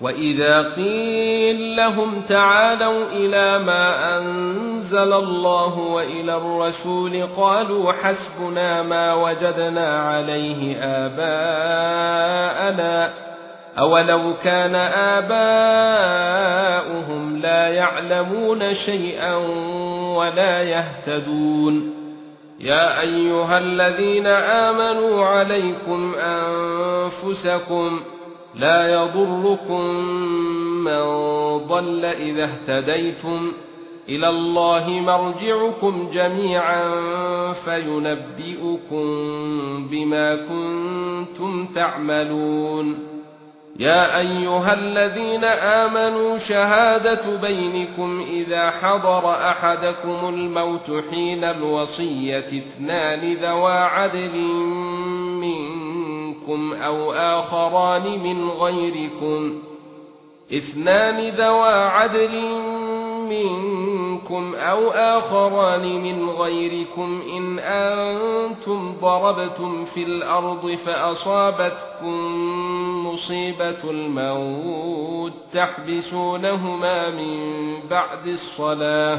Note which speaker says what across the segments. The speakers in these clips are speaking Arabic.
Speaker 1: واذا قيل لهم تعالوا إلى ما انزل الله والى الرسول قالوا حسبنا ما وجدنا عليه آباءنا اولو كان آباؤهم لا يعلمون شيئا ولا يهتدون يا ايها الذين امنوا عليكم انفسكم لا يضركم من ضل إذا اهتديتم إلى الله مرجعكم جميعا فينبئكم بما كنتم تعملون. يا أيها الذين آمنوا شهادة بينكم إذا حضر أحدكم الموت حين الوصية اثنان ذوا عدل منكم. أو اخران من غيركم اثنان ذوا عدل منكم أو اخران من غيركم ان أنتم ضربتم في الأرض فاصابتكم مصيبه الموت تحبسونهما من بعد الصلاه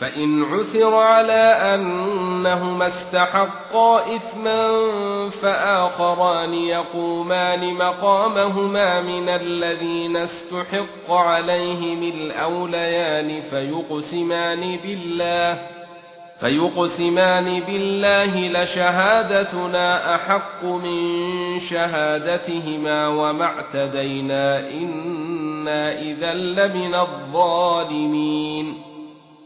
Speaker 1: فإن عثر على أنهما استحقا إثما فآخران يقومان مقامهما من الذين استحق عليهم الأوليان فيقسمان بالله فيقسمان بالله لشهادتنا أحق من شهادتهما وما اعتدينا إنا إذا لمن الظالمين